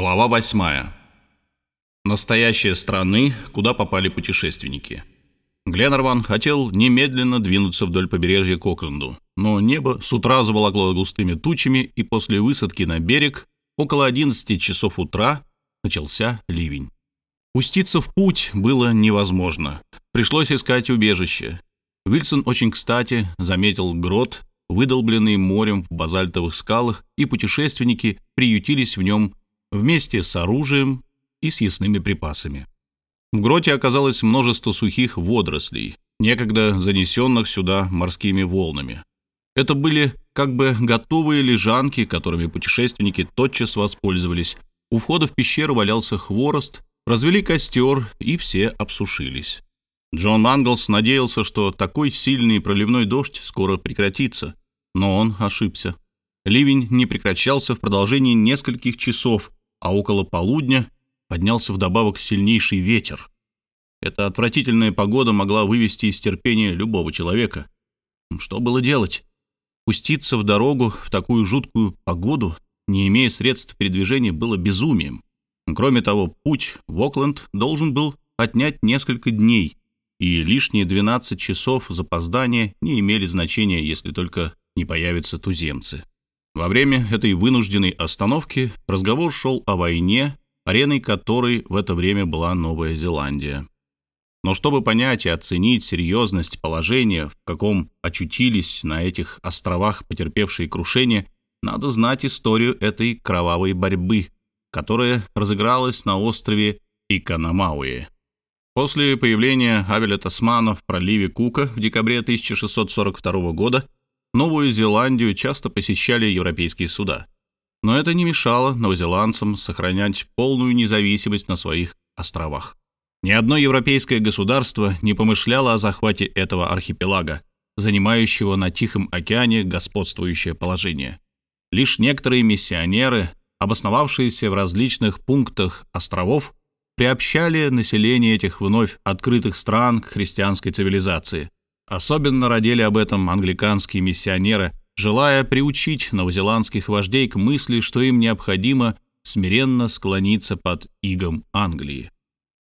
Глава 8. Настоящие страны, куда попали путешественники. Гленнерван хотел немедленно двинуться вдоль побережья к Окленду, но небо с утра заволокло густыми тучами, и после высадки на берег около 11 часов утра начался ливень. Пуститься в путь было невозможно. Пришлось искать убежище. Вильсон очень кстати заметил грот, выдолбленный морем в базальтовых скалах, и путешественники приютились в нем вместе с оружием и съестными припасами. В гроте оказалось множество сухих водорослей, некогда занесенных сюда морскими волнами. Это были как бы готовые лежанки, которыми путешественники тотчас воспользовались. У входа в пещеру валялся хворост, развели костер, и все обсушились. Джон Манглс надеялся, что такой сильный проливной дождь скоро прекратится, но он ошибся. Ливень не прекращался в продолжении нескольких часов, а около полудня поднялся вдобавок сильнейший ветер. Эта отвратительная погода могла вывести из терпения любого человека. Что было делать? Пуститься в дорогу в такую жуткую погоду, не имея средств передвижения, было безумием. Кроме того, путь в Окленд должен был отнять несколько дней, и лишние 12 часов запоздания не имели значения, если только не появятся туземцы. Во время этой вынужденной остановки разговор шел о войне, ареной которой в это время была Новая Зеландия. Но чтобы понять и оценить серьезность положения, в каком очутились на этих островах потерпевшие крушение, надо знать историю этой кровавой борьбы, которая разыгралась на острове Иканамауи. После появления Авеля Тасмана в проливе Кука в декабре 1642 года Новую Зеландию часто посещали европейские суда. Но это не мешало новозеландцам сохранять полную независимость на своих островах. Ни одно европейское государство не помышляло о захвате этого архипелага, занимающего на Тихом океане господствующее положение. Лишь некоторые миссионеры, обосновавшиеся в различных пунктах островов, приобщали население этих вновь открытых стран к христианской цивилизации – Особенно родили об этом англиканские миссионеры, желая приучить новозеландских вождей к мысли, что им необходимо смиренно склониться под игом Англии.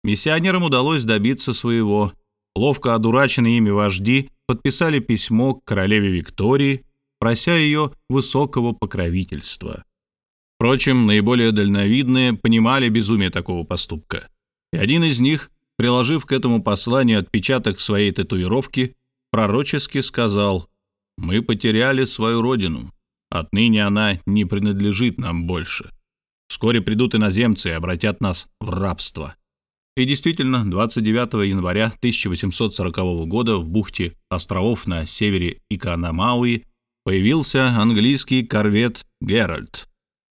Миссионерам удалось добиться своего. Ловко одураченные ими вожди подписали письмо к королеве Виктории, прося ее высокого покровительства. Впрочем, наиболее дальновидные понимали безумие такого поступка. И один из них, приложив к этому посланию отпечаток своей татуировки, пророчески сказал, «Мы потеряли свою родину. Отныне она не принадлежит нам больше. Вскоре придут иноземцы и обратят нас в рабство». И действительно, 29 января 1840 года в бухте островов на севере Иканамауи появился английский корвет «Геральт».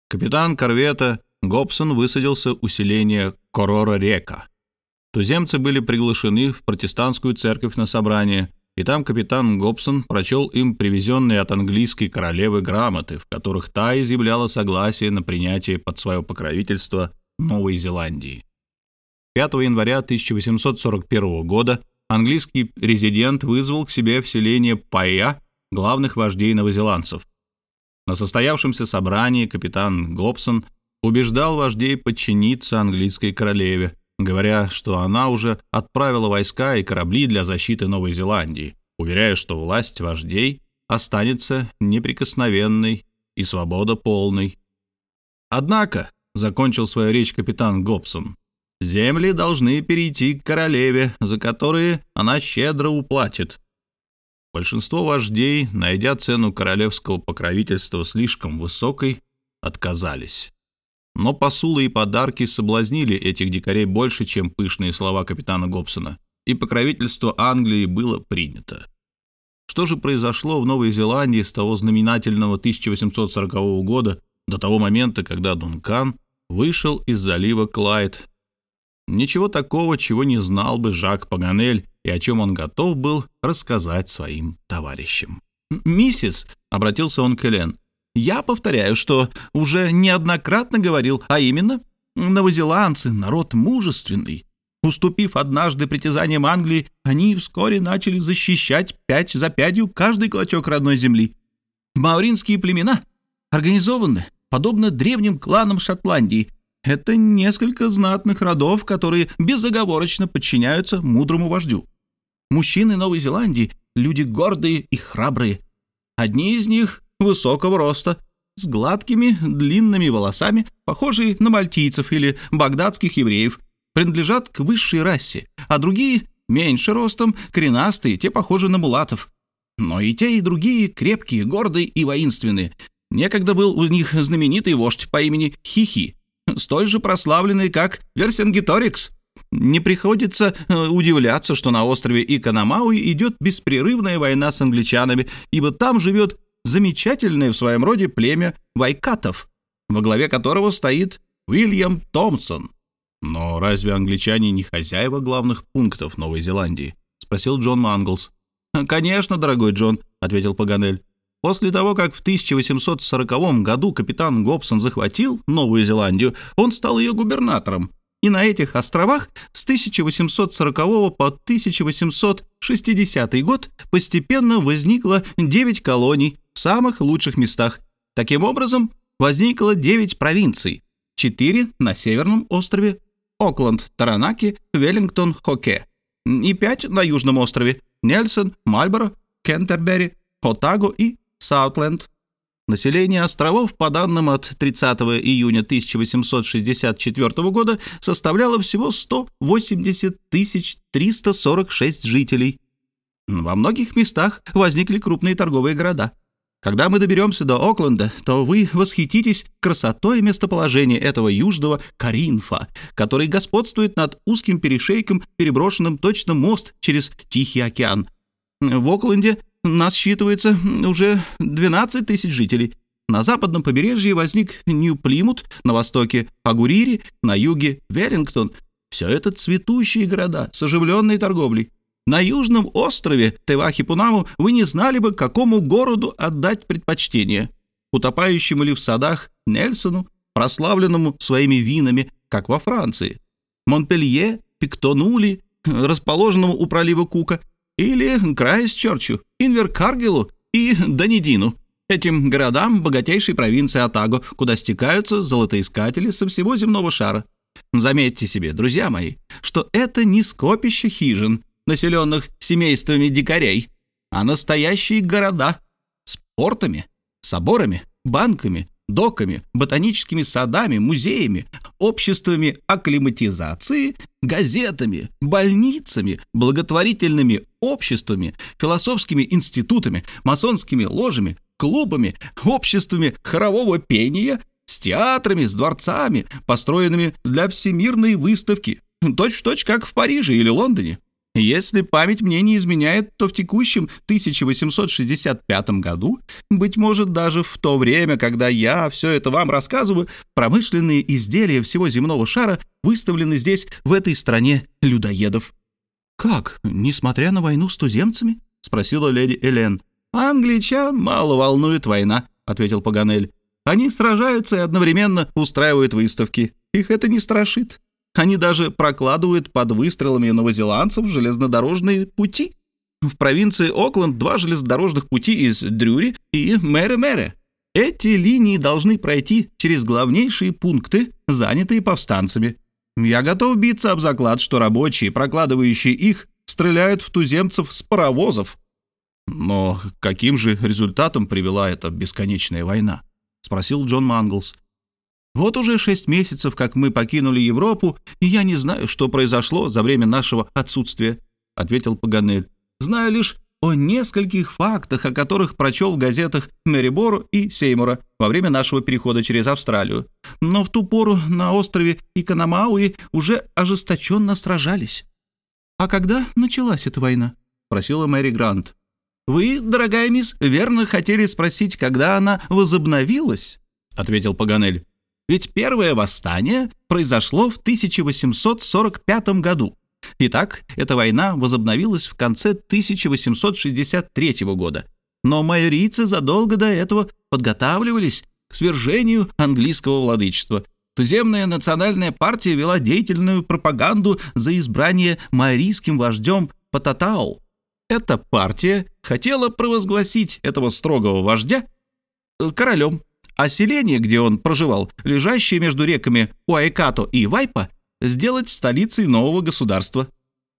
Капитан корвета Гобсон высадился у селения Корора-река. Туземцы были приглашены в протестантскую церковь на собрание, и там капитан Гобсон прочел им привезенные от английской королевы грамоты, в которых та изъявляла согласие на принятие под свое покровительство Новой Зеландии. 5 января 1841 года английский резидент вызвал к себе в селение Пайя главных вождей новозеландцев. На состоявшемся собрании капитан Гобсон убеждал вождей подчиниться английской королеве, говоря, что она уже отправила войска и корабли для защиты Новой Зеландии, уверяя, что власть вождей останется неприкосновенной и свобода полной. Однако, закончил свою речь капитан Гобсон, земли должны перейти к королеве, за которые она щедро уплатит. Большинство вождей, найдя цену королевского покровительства слишком высокой, отказались. Но посулы и подарки соблазнили этих дикарей больше, чем пышные слова капитана Гобсона, и покровительство Англии было принято. Что же произошло в Новой Зеландии с того знаменательного 1840 года до того момента, когда Дункан вышел из залива Клайд? Ничего такого, чего не знал бы Жак Паганель и о чем он готов был рассказать своим товарищам. «Миссис», — обратился он к Элен, я повторяю, что уже неоднократно говорил, а именно, новозеландцы — народ мужественный. Уступив однажды притязаниям Англии, они вскоре начали защищать пять за пятью каждый клочок родной земли. Мауринские племена организованы, подобно древним кланам Шотландии. Это несколько знатных родов, которые безоговорочно подчиняются мудрому вождю. Мужчины Новой Зеландии — люди гордые и храбрые. Одни из них высокого роста, с гладкими длинными волосами, похожие на мальтийцев или багдадских евреев, принадлежат к высшей расе, а другие — меньше ростом, коренастые, те похожи на мулатов. Но и те, и другие крепкие, гордые и воинственные. Некогда был у них знаменитый вождь по имени Хихи, столь же прославленный, как Версингеторикс. Не приходится э, удивляться, что на острове Иканамауи идет беспрерывная война с англичанами, ибо там живет замечательное в своем роде племя вайкатов, во главе которого стоит Уильям Томпсон. «Но разве англичане не хозяева главных пунктов Новой Зеландии?» — спросил Джон Манглс. «Конечно, дорогой Джон», — ответил Паганель. После того, как в 1840 году капитан Гобсон захватил Новую Зеландию, он стал ее губернатором. И на этих островах с 1840 по 1860 год постепенно возникло 9 колоний в самых лучших местах. Таким образом, возникло 9 провинций, 4 на Северном острове, Окленд, Таранаки, Веллингтон, Хоке, и 5 на Южном острове, Нельсон, Мальборо, Кентербери, Хотаго и Саутленд. Население островов, по данным от 30 июня 1864 года, составляло всего 180 346 жителей. Во многих местах возникли крупные торговые города. Когда мы доберемся до Окленда, то вы восхититесь красотой местоположения этого южного Каринфа, который господствует над узким перешейком, переброшенным точно мост через Тихий океан. В Окленде нас считывается уже 12 тысяч жителей. На западном побережье возник Нью-Плимут, на востоке — Агурири, на юге — Верингтон. Все это цветущие города с оживленной торговлей. На южном острове Тевахи-Пунаму вы не знали бы, какому городу отдать предпочтение. Утопающему ли в садах Нельсону, прославленному своими винами, как во Франции. Монпелье, Пиктонули, расположенному у пролива Кука, или Крайсчерчу, Инверкаргелу и Данидину, этим городам богатейшей провинции Атаго, куда стекаются золотоискатели со всего земного шара. Заметьте себе, друзья мои, что это не скопище хижин, населенных семействами дикарей, а настоящие города с портами, соборами, банками, доками, ботаническими садами, музеями, обществами акклиматизации, газетами, больницами, благотворительными обществами, философскими институтами, масонскими ложами, клубами, обществами хорового пения, с театрами, с дворцами, построенными для всемирной выставки, точь-в-точь, -точь, как в Париже или Лондоне. Если память мне не изменяет, то в текущем 1865 году, быть может, даже в то время, когда я все это вам рассказываю, промышленные изделия всего земного шара выставлены здесь, в этой стране людоедов. «Как, несмотря на войну с туземцами?» — спросила леди Элен. «Англичан мало волнует война», — ответил Паганель. «Они сражаются и одновременно устраивают выставки. Их это не страшит. Они даже прокладывают под выстрелами новозеландцев железнодорожные пути. В провинции Окленд два железнодорожных пути из Дрюри и Мэре-Мэре. Эти линии должны пройти через главнейшие пункты, занятые повстанцами. Я готов биться об заклад, что рабочие, прокладывающие их, стреляют в туземцев с паровозов. Но каким же результатом привела эта бесконечная война? спросил Джон Манглс. Вот уже шесть месяцев, как мы покинули Европу, и я не знаю, что произошло за время нашего отсутствия», — ответил Паганель. «Знаю лишь о нескольких фактах, о которых прочел в газетах Мэрибору и Сеймура во время нашего перехода через Австралию. Но в ту пору на острове Иканамауи уже ожесточенно сражались». «А когда началась эта война?» — спросила Мэри Грант. «Вы, дорогая мисс, верно хотели спросить, когда она возобновилась?» — ответил Паганель. Ведь первое восстание произошло в 1845 году. Итак, эта война возобновилась в конце 1863 года. Но майорийцы задолго до этого подготавливались к свержению английского владычества. Туземная национальная партия вела деятельную пропаганду за избрание майорийским вождем Пататау. Эта партия хотела провозгласить этого строгого вождя э, королем а селение, где он проживал, лежащее между реками Уайкато и Вайпа, сделать столицей нового государства.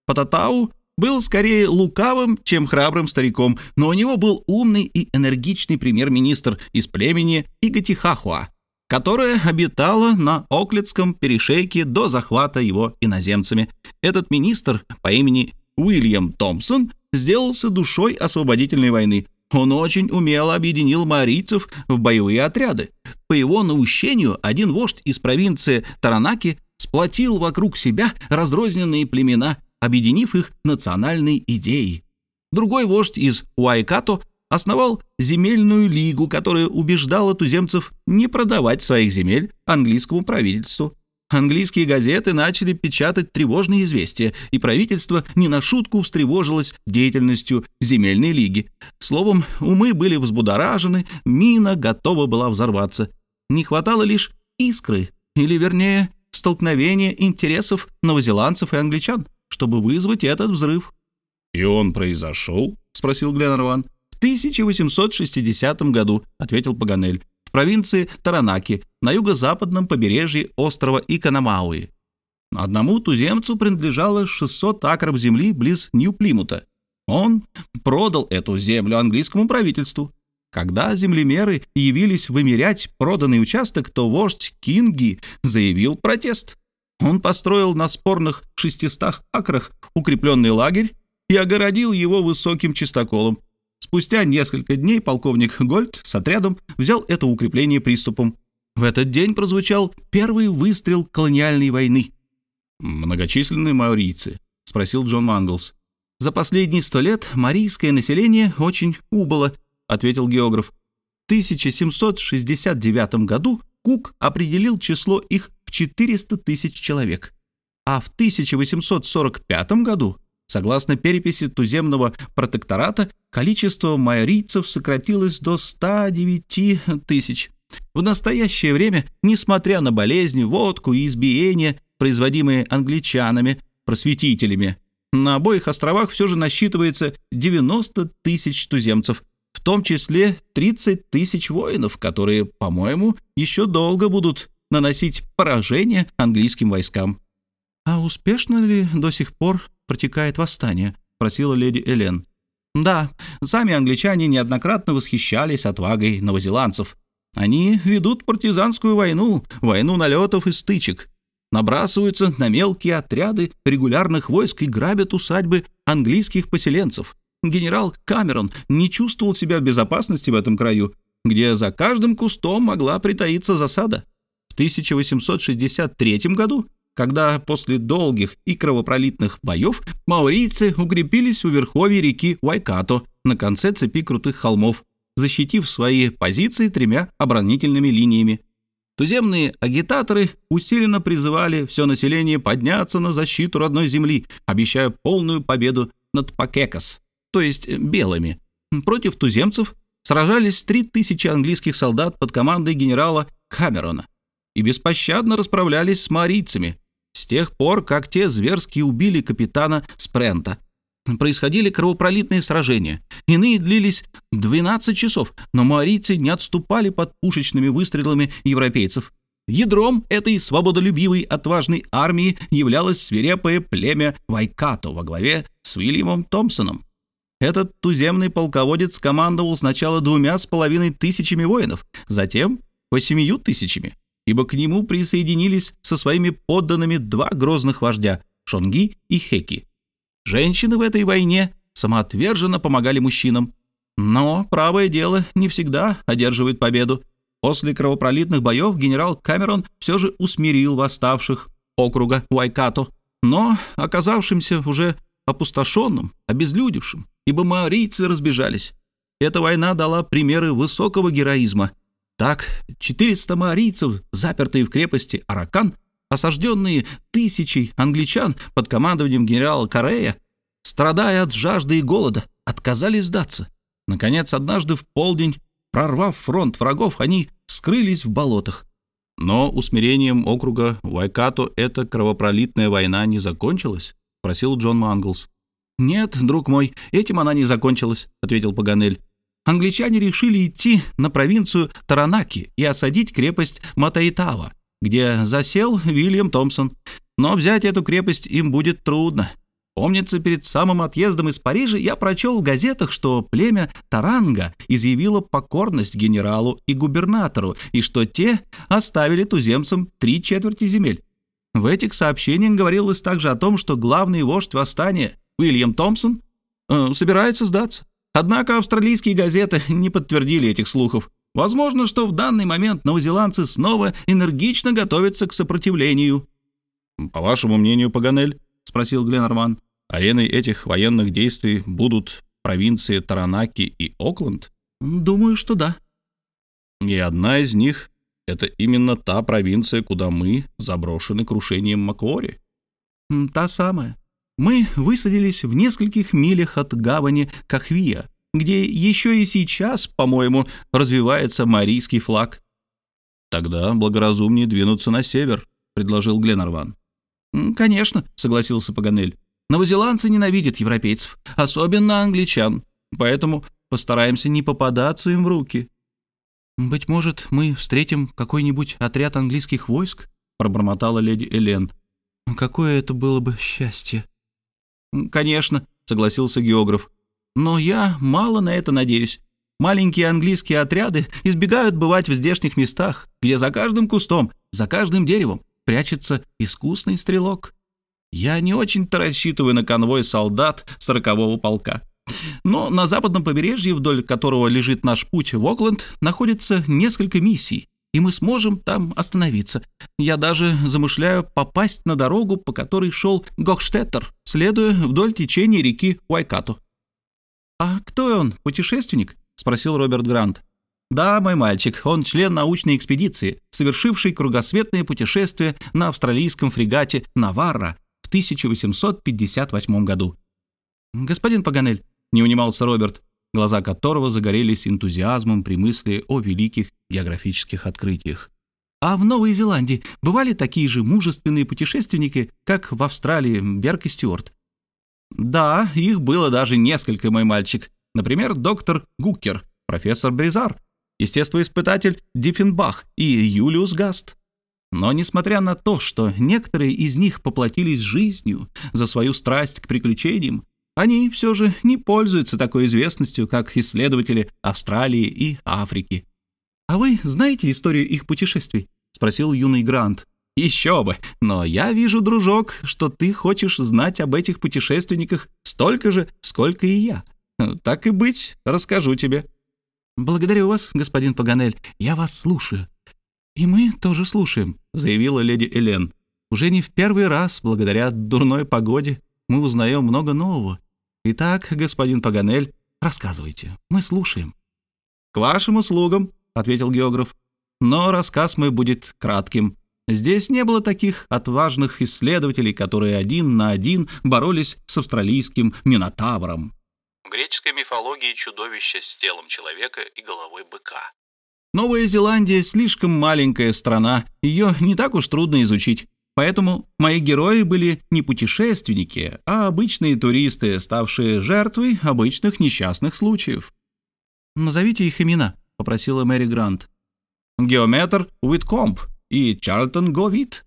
Пататау был скорее лукавым, чем храбрым стариком, но у него был умный и энергичный премьер-министр из племени Игатихахуа, которое обитало на Оклетском перешейке до захвата его иноземцами. Этот министр по имени Уильям Томпсон сделался душой освободительной войны. Он очень умело объединил маорийцев в боевые отряды. По его наущению один вождь из провинции Таранаки сплотил вокруг себя разрозненные племена, объединив их национальной идеей. Другой вождь из Уайкато основал земельную лигу, которая убеждала туземцев не продавать своих земель английскому правительству. Английские газеты начали печатать тревожные известия, и правительство не на шутку встревожилось деятельностью земельной лиги. Словом, умы были взбудоражены, мина готова была взорваться. Не хватало лишь искры, или, вернее, столкновения интересов новозеландцев и англичан, чтобы вызвать этот взрыв. «И он произошел?» — спросил Гленнерван. «В 1860 году», — ответил Паганель в провинции Таранаки на юго-западном побережье острова Иканамауи. Одному туземцу принадлежало 600 акров земли близ Нью-Плимута. Он продал эту землю английскому правительству. Когда землемеры явились вымерять проданный участок, то вождь Кинги заявил протест. Он построил на спорных 600 акрах укрепленный лагерь и огородил его высоким чистоколом, Спустя несколько дней полковник Гольд с отрядом взял это укрепление приступом. В этот день прозвучал первый выстрел колониальной войны. «Многочисленные маорийцы?» — спросил Джон Манглс. «За последние сто лет марийское население очень убыло», — ответил географ. В 1769 году Кук определил число их в 400 тысяч человек, а в 1845 году Согласно переписи туземного протектората, количество майорийцев сократилось до 109 тысяч. В настоящее время, несмотря на болезни, водку и избиения, производимые англичанами, просветителями, на обоих островах все же насчитывается 90 тысяч туземцев, в том числе 30 тысяч воинов, которые, по-моему, еще долго будут наносить поражение английским войскам. А успешно ли до сих пор протекает восстание?» — спросила леди Элен. «Да, сами англичане неоднократно восхищались отвагой новозеландцев. Они ведут партизанскую войну, войну налетов и стычек, набрасываются на мелкие отряды регулярных войск и грабят усадьбы английских поселенцев. Генерал Камерон не чувствовал себя в безопасности в этом краю, где за каждым кустом могла притаиться засада. В 1863 году когда после долгих и кровопролитных боев маорийцы укрепились у верховья реки Уайкато на конце цепи крутых холмов, защитив свои позиции тремя оборонительными линиями. Туземные агитаторы усиленно призывали все население подняться на защиту родной земли, обещая полную победу над Пакекас, то есть белыми. Против туземцев сражались 3000 английских солдат под командой генерала Камерона и беспощадно расправлялись с марийцами, с тех пор, как те зверски убили капитана Спрента. Происходили кровопролитные сражения. Иные длились 12 часов, но маорийцы не отступали под пушечными выстрелами европейцев. Ядром этой свободолюбивой отважной армии являлось свирепое племя Вайкато во главе с Уильямом Томпсоном. Этот туземный полководец командовал сначала двумя с половиной тысячами воинов, затем восемью тысячами ибо к нему присоединились со своими подданными два грозных вождя — Шонги и Хеки. Женщины в этой войне самоотверженно помогали мужчинам. Но правое дело не всегда одерживает победу. После кровопролитных боев генерал Камерон все же усмирил восставших округа Уайкато, но оказавшимся уже опустошенным, обезлюдевшим, ибо маорийцы разбежались. Эта война дала примеры высокого героизма — так, 400 маорийцев, запертые в крепости Аракан, осажденные тысячей англичан под командованием генерала Карея, страдая от жажды и голода, отказались сдаться. Наконец, однажды в полдень, прорвав фронт врагов, они скрылись в болотах. Но усмирением округа Вайкато эта кровопролитная война не закончилась, спросил Джон Манглс. «Нет, друг мой, этим она не закончилась», — ответил Паганель. Англичане решили идти на провинцию Таранаки и осадить крепость Матаитава, где засел Вильям Томпсон. Но взять эту крепость им будет трудно. Помнится, перед самым отъездом из Парижа я прочел в газетах, что племя Таранга изъявило покорность генералу и губернатору, и что те оставили туземцам три четверти земель. В этих сообщениях говорилось также о том, что главный вождь восстания, Уильям Томпсон, э, собирается сдаться. Однако австралийские газеты не подтвердили этих слухов. Возможно, что в данный момент новозеландцы снова энергично готовятся к сопротивлению. «По вашему мнению, Паганель?» — спросил Гленнерман. Ареной этих военных действий будут провинции Таранаки и Окленд? Думаю, что да. И одна из них — это именно та провинция, куда мы заброшены крушением Маквори? Та самая. Мы высадились в нескольких милях от гавани Кахвия, где еще и сейчас, по-моему, развивается марийский флаг. Тогда благоразумнее двинуться на север, предложил Гленарван. Конечно, согласился Паганель. Новозеландцы ненавидят европейцев, особенно англичан, поэтому постараемся не попадаться им в руки. «Быть может, мы встретим какой-нибудь отряд английских войск?» — пробормотала леди Элен. «Какое это было бы счастье!» «Конечно», — согласился географ. «Но я мало на это надеюсь. Маленькие английские отряды избегают бывать в здешних местах, где за каждым кустом, за каждым деревом прячется искусный стрелок. Я не очень-то рассчитываю на конвой солдат сорокового полка. Но на западном побережье, вдоль которого лежит наш путь в Окленд, находится несколько миссий, и мы сможем там остановиться. Я даже замышляю попасть на дорогу, по которой шел Гохштеттер, следуя вдоль течения реки Уайкату. «А кто он, путешественник?» — спросил Роберт Грант. «Да, мой мальчик, он член научной экспедиции, совершивший кругосветное путешествие на австралийском фрегате «Наварра» в 1858 году. «Господин Паганель», — не унимался Роберт, глаза которого загорелись энтузиазмом при мысли о великих географических открытиях. «А в Новой Зеландии бывали такие же мужественные путешественники, как в Австралии Берг и Стюарт?» «Да, их было даже несколько, мой мальчик. Например, доктор Гуккер, профессор Бризар, естествоиспытатель Диффенбах и Юлиус Гаст. Но несмотря на то, что некоторые из них поплатились жизнью за свою страсть к приключениям, они все же не пользуются такой известностью, как исследователи Австралии и Африки. «А вы знаете историю их путешествий?» — спросил юный Грант. «Еще бы! Но я вижу, дружок, что ты хочешь знать об этих путешественниках столько же, сколько и я. Так и быть, расскажу тебе». «Благодарю вас, господин Паганель, я вас слушаю», «И мы тоже слушаем», — заявила леди Элен. «Уже не в первый раз, благодаря дурной погоде, мы узнаем много нового. Итак, господин Паганель, рассказывайте, мы слушаем». «К вашим услугам», — ответил географ. «Но рассказ мой будет кратким. Здесь не было таких отважных исследователей, которые один на один боролись с австралийским минотавром». В греческой мифологии чудовище с телом человека и головой быка. Новая Зеландия слишком маленькая страна, ее не так уж трудно изучить. Поэтому мои герои были не путешественники, а обычные туристы, ставшие жертвой обычных несчастных случаев. «Назовите их имена», — попросила Мэри Грант. «Геометр Уиткомп и Чарльтон Говит.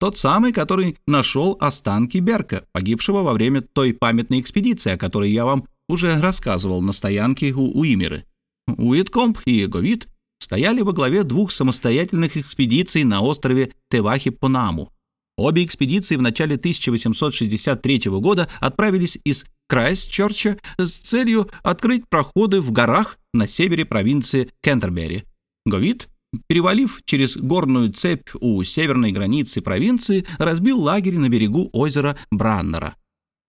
Тот самый, который нашел останки Берка, погибшего во время той памятной экспедиции, о которой я вам уже рассказывал на стоянке у Уимеры. Уиткомп и Говит стояли во главе двух самостоятельных экспедиций на острове Тевахи-Понаму. Обе экспедиции в начале 1863 года отправились из Крайстчерча с целью открыть проходы в горах на севере провинции Кентербери. Говид, перевалив через горную цепь у северной границы провинции, разбил лагерь на берегу озера Браннера.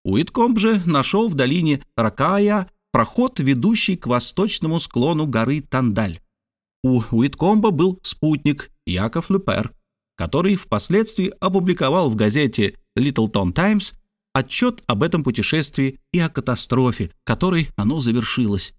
Уиткомб же нашел в долине Ракая проход, ведущий к восточному склону горы Тандаль. У Уиткомба был спутник Яков Люпер, который впоследствии опубликовал в газете «Литлтон Таймс» отчет об этом путешествии и о катастрофе, которой оно завершилось.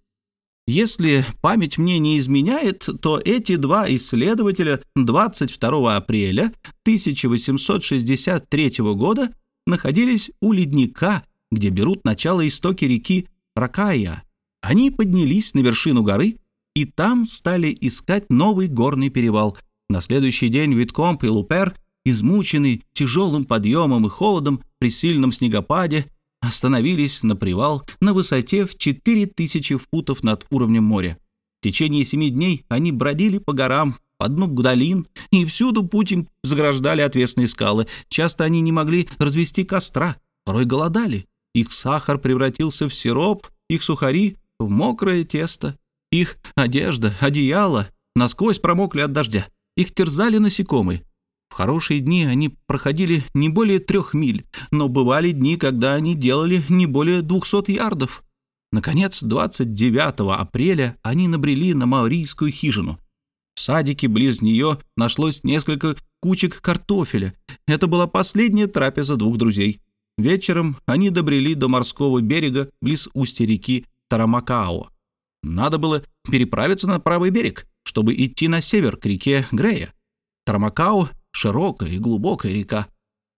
Если память мне не изменяет, то эти два исследователя 22 апреля 1863 года находились у ледника, где берут начало истоки реки Ракая, Они поднялись на вершину горы и там стали искать новый горный перевал. На следующий день Виткомп и Лупер, измученный тяжелым подъемом и холодом при сильном снегопаде, остановились на привал на высоте в 4000 футов над уровнем моря. В течение семи дней они бродили по горам, по дну долин, и всюду путь им заграждали отвесные скалы. Часто они не могли развести костра, порой голодали. Их сахар превратился в сироп, их сухари — в мокрое тесто. Их одежда, одеяло насквозь промокли от дождя. Их терзали насекомые. В хорошие дни они проходили не более трех миль, но бывали дни, когда они делали не более двухсот ярдов. Наконец, 29 апреля они набрели на маорийскую хижину. В садике близ нее нашлось несколько кучек картофеля. Это была последняя трапеза двух друзей. Вечером они добрели до морского берега близ устья реки Тарамакао. Надо было переправиться на правый берег, чтобы идти на север к реке Грея. Тарамакао — широкая и глубокая река.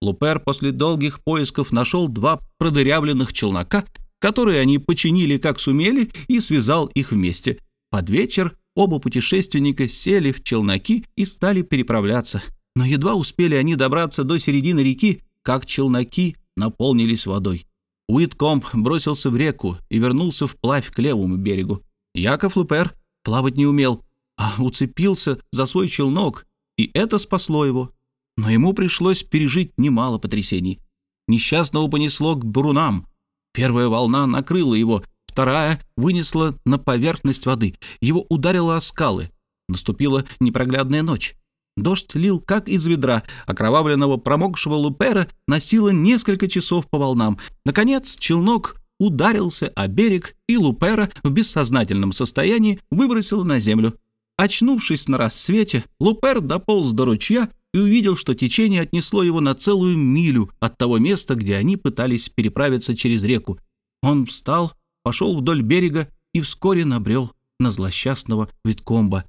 Лупер после долгих поисков нашел два продырявленных челнока, которые они починили как сумели и связал их вместе. Под вечер оба путешественника сели в челноки и стали переправляться. Но едва успели они добраться до середины реки, как челноки наполнились водой. Уиткомп бросился в реку и вернулся вплавь к левому берегу. Яков Лупер плавать не умел, а уцепился за свой челнок, и это спасло его. Но ему пришлось пережить немало потрясений. Несчастного понесло к бурунам. Первая волна накрыла его, вторая вынесла на поверхность воды. Его ударило о скалы. Наступила непроглядная ночь. Дождь лил как из ведра, окровавленного промокшего лупера носило несколько часов по волнам. Наконец челнок ударился о берег, и лупера в бессознательном состоянии выбросило на землю. Очнувшись на рассвете, лупер дополз до ручья и увидел, что течение отнесло его на целую милю от того места, где они пытались переправиться через реку. Он встал, пошел вдоль берега и вскоре набрел на злосчастного Виткомба.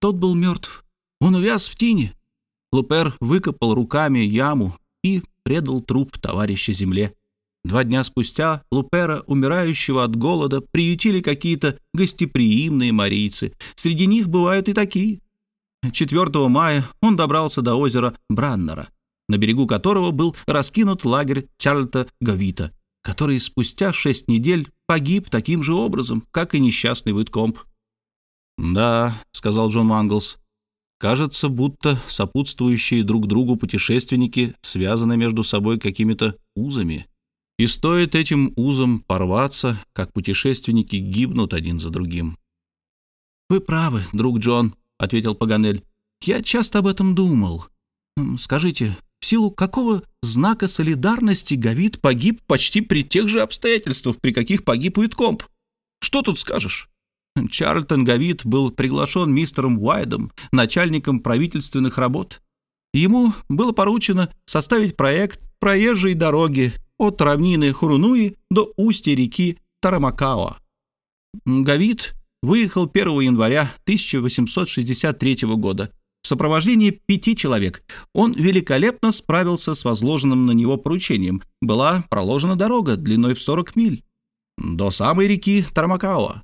Тот был мертв. Он увяз в тине. Лупер выкопал руками яму и предал труп товарища земле. Два дня спустя Лупера, умирающего от голода, приютили какие-то гостеприимные марийцы. Среди них бывают и такие. 4 мая он добрался до озера Браннера, на берегу которого был раскинут лагерь Чарльта Гавита, который спустя шесть недель погиб таким же образом, как и несчастный Уиткомп. «Да», — сказал Джон Манглс, Кажется, будто сопутствующие друг другу путешественники связаны между собой какими-то узами. И стоит этим узам порваться, как путешественники гибнут один за другим. «Вы правы, друг Джон», — ответил Паганель. «Я часто об этом думал. Скажите, в силу какого знака солидарности Гавит погиб почти при тех же обстоятельствах, при каких погиб Уиткомп? Что тут скажешь?» Чарльтон Гавит был приглашен мистером Уайдом, начальником правительственных работ. Ему было поручено составить проект проезжей дороги от равнины Хурунуи до устья реки Тарамакао. Гавит выехал 1 января 1863 года в сопровождении пяти человек. Он великолепно справился с возложенным на него поручением. Была проложена дорога длиной в 40 миль до самой реки Тарамакао.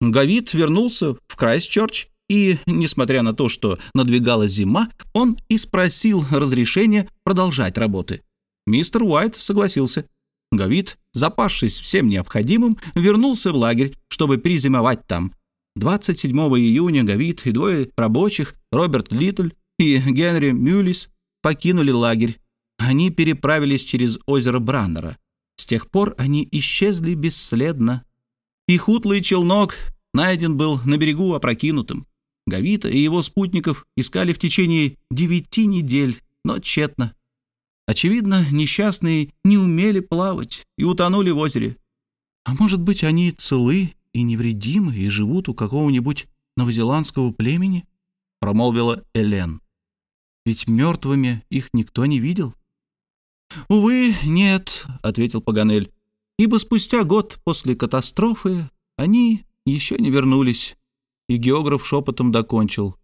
Гавит вернулся в Крайстчерч, и, несмотря на то, что надвигалась зима, он и спросил разрешения продолжать работы. Мистер Уайт согласился. Гавит, запасшись всем необходимым, вернулся в лагерь, чтобы перезимовать там. 27 июня Гавит и двое рабочих, Роберт Литль и Генри Мюллис, покинули лагерь. Они переправились через озеро Браннера. С тех пор они исчезли бесследно. Их утлый челнок найден был на берегу опрокинутым. Гавита и его спутников искали в течение девяти недель, но тщетно. Очевидно, несчастные не умели плавать и утонули в озере. А может быть, они целы и невредимы и живут у какого-нибудь новозеландского племени? Промолвила Элен. Ведь мертвыми их никто не видел. «Увы, нет», — ответил Паганель, «ибо спустя год после катастрофы они еще не вернулись, и географ шепотом докончил.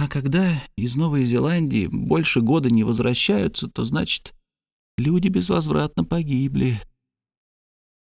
А когда из Новой Зеландии больше года не возвращаются, то значит, люди безвозвратно погибли.